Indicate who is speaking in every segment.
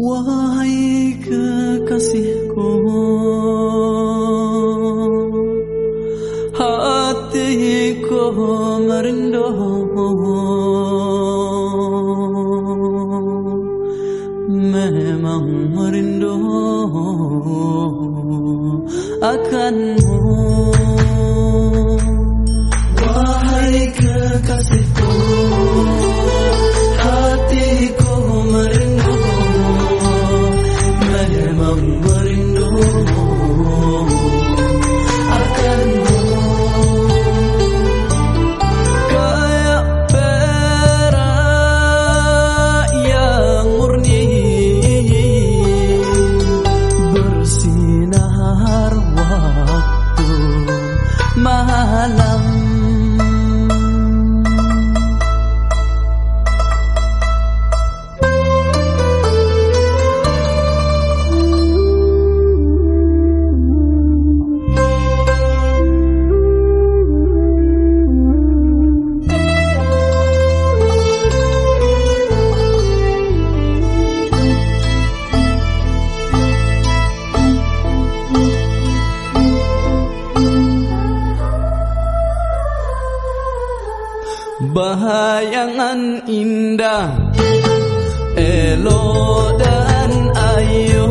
Speaker 1: Wahai kekasihku. Hatiku merindu Memang merindu Akanmu. Wahai kekasihku. Bahayangan indah Elo dan Ayu.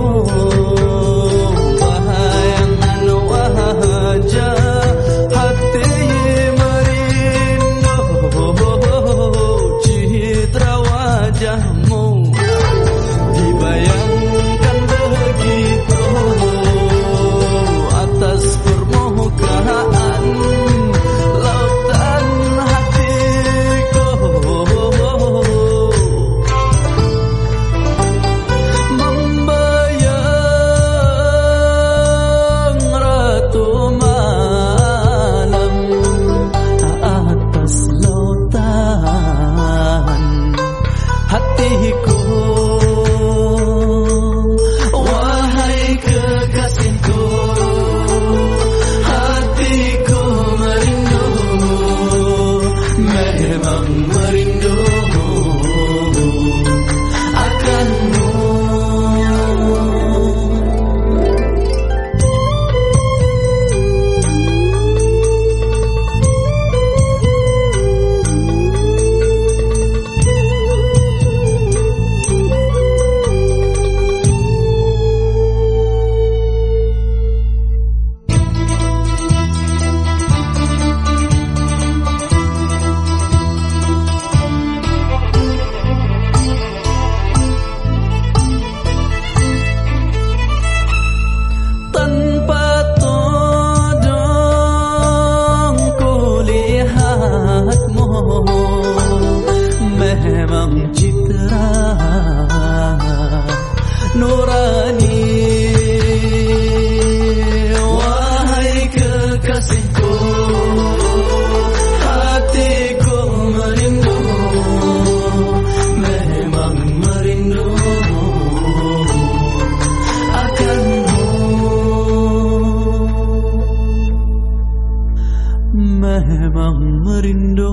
Speaker 1: rindu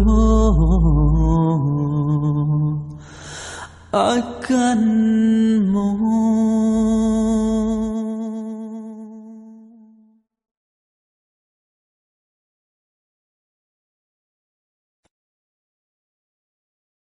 Speaker 1: akan